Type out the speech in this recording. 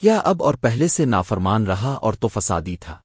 کیا اب اور پہلے سے نافرمان رہا اور تو فسادی تھا۔